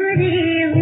Hari